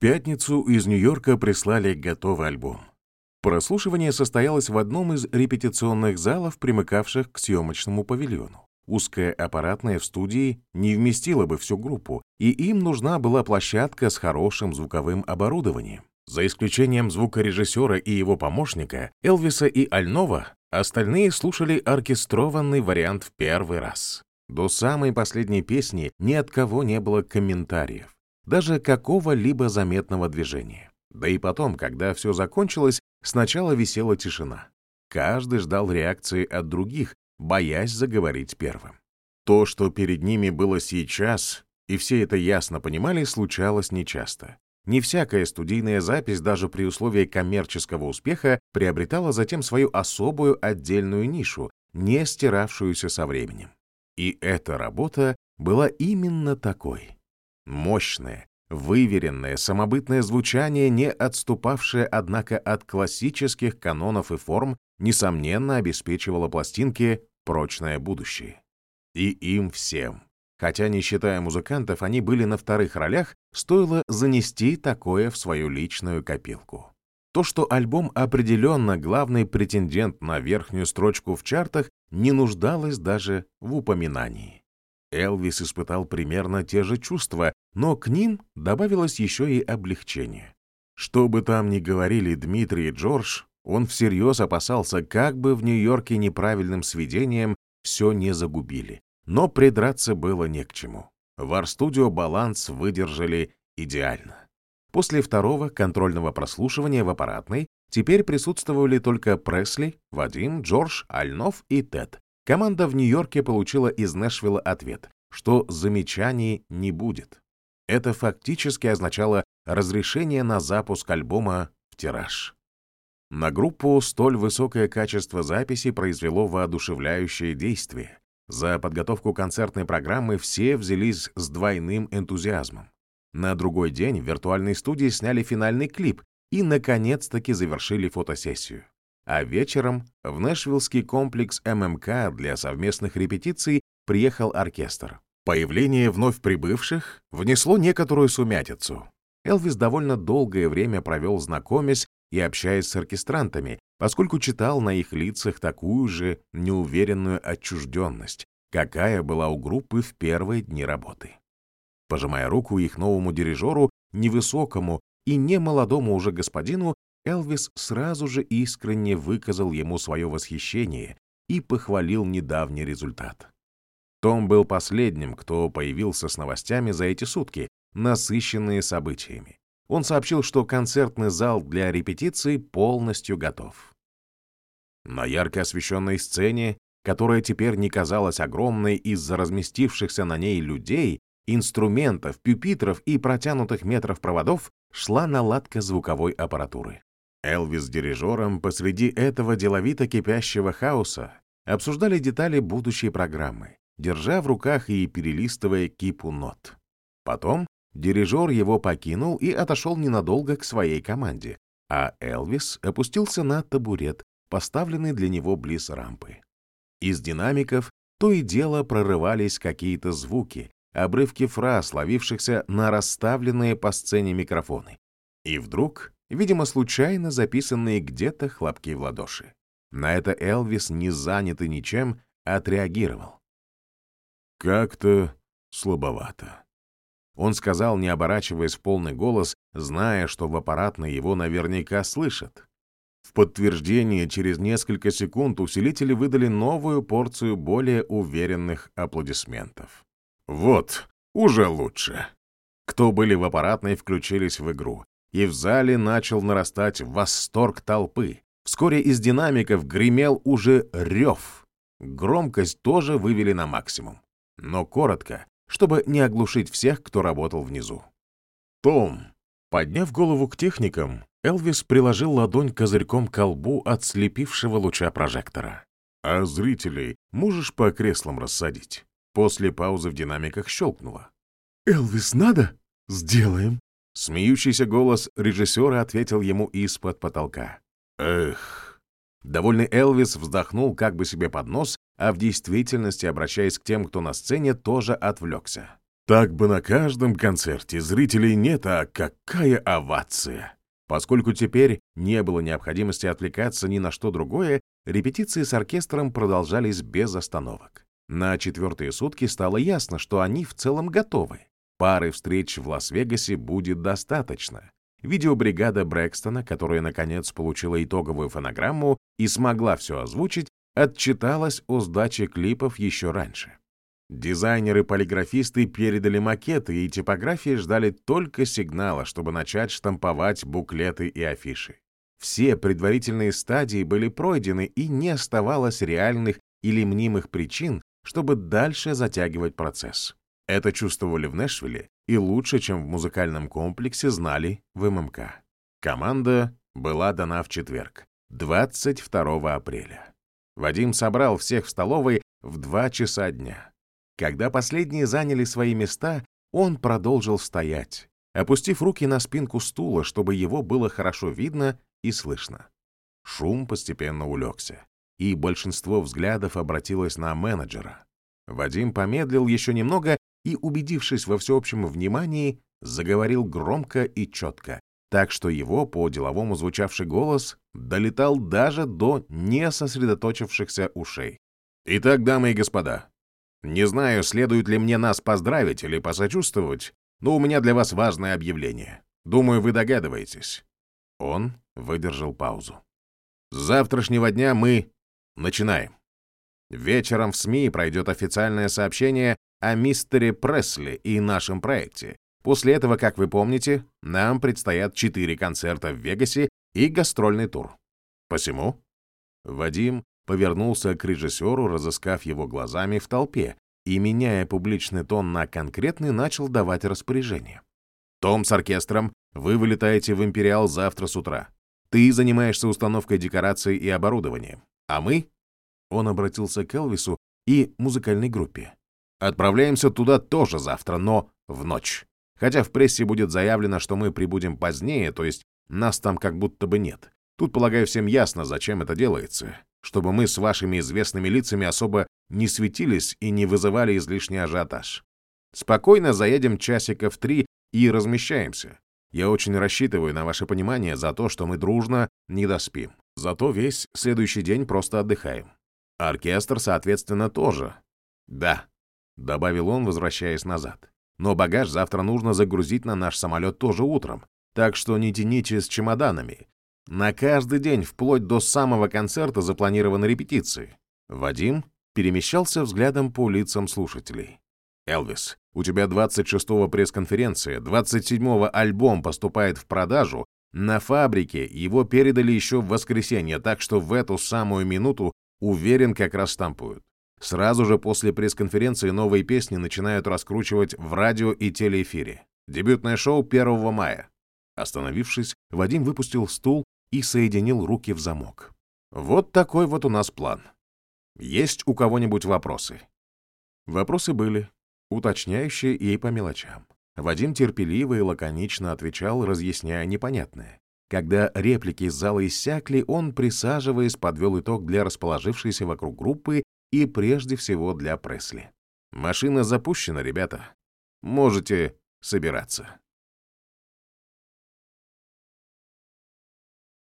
пятницу из Нью-Йорка прислали готовый альбом. Прослушивание состоялось в одном из репетиционных залов, примыкавших к съемочному павильону. Узкая аппаратная в студии не вместила бы всю группу, и им нужна была площадка с хорошим звуковым оборудованием. За исключением звукорежиссера и его помощника, Элвиса и Альнова, остальные слушали оркестрованный вариант в первый раз. До самой последней песни ни от кого не было комментариев, даже какого-либо заметного движения. Да и потом, когда все закончилось, Сначала висела тишина. Каждый ждал реакции от других, боясь заговорить первым. То, что перед ними было сейчас, и все это ясно понимали, случалось нечасто. Не всякая студийная запись, даже при условии коммерческого успеха, приобретала затем свою особую отдельную нишу, не стиравшуюся со временем. И эта работа была именно такой. Мощная, Выверенное, самобытное звучание, не отступавшее, однако, от классических канонов и форм, несомненно обеспечивало пластинке прочное будущее. И им всем, хотя не считая музыкантов, они были на вторых ролях, стоило занести такое в свою личную копилку. То, что альбом определенно главный претендент на верхнюю строчку в чартах, не нуждалось даже в упоминании. Элвис испытал примерно те же чувства, но к ним добавилось еще и облегчение. Что бы там ни говорили Дмитрий и Джордж, он всерьез опасался, как бы в Нью-Йорке неправильным сведением все не загубили. Но придраться было не к чему. В Ар-студио баланс выдержали идеально. После второго контрольного прослушивания в аппаратной теперь присутствовали только Пресли, Вадим, Джордж, Альнов и Тед. Команда в Нью-Йорке получила из Нэшвилла ответ, что замечаний не будет. Это фактически означало разрешение на запуск альбома в тираж. На группу столь высокое качество записи произвело воодушевляющее действие. За подготовку концертной программы все взялись с двойным энтузиазмом. На другой день в виртуальной студии сняли финальный клип и, наконец-таки, завершили фотосессию. А вечером в Нэшвиллский комплекс ММК для совместных репетиций приехал оркестр. Появление вновь прибывших внесло некоторую сумятицу. Элвис довольно долгое время провел знакомясь и общаясь с оркестрантами, поскольку читал на их лицах такую же неуверенную отчужденность, какая была у группы в первые дни работы. Пожимая руку их новому дирижеру, невысокому и немолодому уже господину, Элвис сразу же искренне выказал ему свое восхищение и похвалил недавний результат. Том был последним, кто появился с новостями за эти сутки, насыщенные событиями. Он сообщил, что концертный зал для репетиции полностью готов. На ярко освещенной сцене, которая теперь не казалась огромной из-за разместившихся на ней людей, инструментов, пюпитров и протянутых метров проводов, шла наладка звуковой аппаратуры. Элвис с дирижером посреди этого деловито кипящего хаоса обсуждали детали будущей программы держа в руках и перелистывая кипу нот. Потом дирижер его покинул и отошел ненадолго к своей команде, а Элвис опустился на табурет, поставленный для него близ рампы. Из динамиков то и дело прорывались какие-то звуки, обрывки фраз, ловившихся на расставленные по сцене микрофоны. И вдруг, видимо, случайно записанные где-то хлопки в ладоши. На это Элвис, не занятый ничем, отреагировал. Как-то слабовато. Он сказал, не оборачиваясь в полный голос, зная, что в аппаратной его наверняка слышат. В подтверждение через несколько секунд усилители выдали новую порцию более уверенных аплодисментов. Вот, уже лучше. Кто были в аппаратной, включились в игру, и в зале начал нарастать восторг толпы. Вскоре из динамиков гремел уже рев. Громкость тоже вывели на максимум но коротко, чтобы не оглушить всех, кто работал внизу. «Том!» Подняв голову к техникам, Элвис приложил ладонь козырьком к колбу от слепившего луча прожектора. «А зрителей можешь по креслам рассадить?» После паузы в динамиках щелкнуло. «Элвис, надо? Сделаем!» Смеющийся голос режиссера ответил ему из-под потолка. «Эх!» Довольный Элвис вздохнул как бы себе под нос а в действительности, обращаясь к тем, кто на сцене, тоже отвлекся. Так бы на каждом концерте зрителей нет, а какая овация! Поскольку теперь не было необходимости отвлекаться ни на что другое, репетиции с оркестром продолжались без остановок. На четвертые сутки стало ясно, что они в целом готовы. Пары встреч в Лас-Вегасе будет достаточно. Видеобригада Брэкстона, которая, наконец, получила итоговую фонограмму и смогла все озвучить, отчиталась о сдаче клипов еще раньше. Дизайнеры-полиграфисты передали макеты, и типографии ждали только сигнала, чтобы начать штамповать буклеты и афиши. Все предварительные стадии были пройдены, и не оставалось реальных или мнимых причин, чтобы дальше затягивать процесс. Это чувствовали в Нэшвилле и лучше, чем в музыкальном комплексе, знали в ММК. Команда была дана в четверг, 22 апреля. Вадим собрал всех в столовой в 2 часа дня. Когда последние заняли свои места, он продолжил стоять, опустив руки на спинку стула, чтобы его было хорошо видно и слышно. Шум постепенно улегся, и большинство взглядов обратилось на менеджера. Вадим помедлил еще немного и, убедившись во всеобщем внимании, заговорил громко и четко, так что его по-деловому звучавший голос долетал даже до несосредоточившихся ушей. «Итак, дамы и господа, не знаю, следует ли мне нас поздравить или посочувствовать, но у меня для вас важное объявление. Думаю, вы догадываетесь». Он выдержал паузу. «С завтрашнего дня мы начинаем. Вечером в СМИ пройдет официальное сообщение о мистере Пресли и нашем проекте. После этого, как вы помните, нам предстоят четыре концерта в Вегасе и гастрольный тур. Посему Вадим повернулся к режиссеру, разыскав его глазами в толпе, и, меняя публичный тон на конкретный, начал давать распоряжение. «Том с оркестром, вы вылетаете в «Империал» завтра с утра. Ты занимаешься установкой декораций и оборудованием. А мы...» Он обратился к Элвису и музыкальной группе. «Отправляемся туда тоже завтра, но в ночь. Хотя в прессе будет заявлено, что мы прибудем позднее, то есть нас там как будто бы нет. Тут, полагаю, всем ясно, зачем это делается чтобы мы с вашими известными лицами особо не светились и не вызывали излишний ажиотаж. Спокойно заедем часиков три и размещаемся. Я очень рассчитываю на ваше понимание за то, что мы дружно не доспим. Зато весь следующий день просто отдыхаем. Оркестр, соответственно, тоже. Да, — добавил он, возвращаясь назад. Но багаж завтра нужно загрузить на наш самолет тоже утром, так что не тяните с чемоданами. На каждый день, вплоть до самого концерта, запланированы репетиции. Вадим перемещался взглядом по лицам слушателей. «Элвис, у тебя 26-го пресс-конференция, 27-го альбом поступает в продажу, на фабрике его передали еще в воскресенье, так что в эту самую минуту, уверен, как раз штампуют. Сразу же после пресс-конференции новые песни начинают раскручивать в радио и телеэфире. Дебютное шоу 1 мая. Остановившись, Вадим выпустил стул и соединил руки в замок. Вот такой вот у нас план. Есть у кого-нибудь вопросы? Вопросы были, уточняющие и по мелочам. Вадим терпеливо и лаконично отвечал, разъясняя непонятное. Когда реплики из зала иссякли, он, присаживаясь, подвел итог для расположившейся вокруг группы и прежде всего для Пресли. «Машина запущена, ребята. Можете собираться».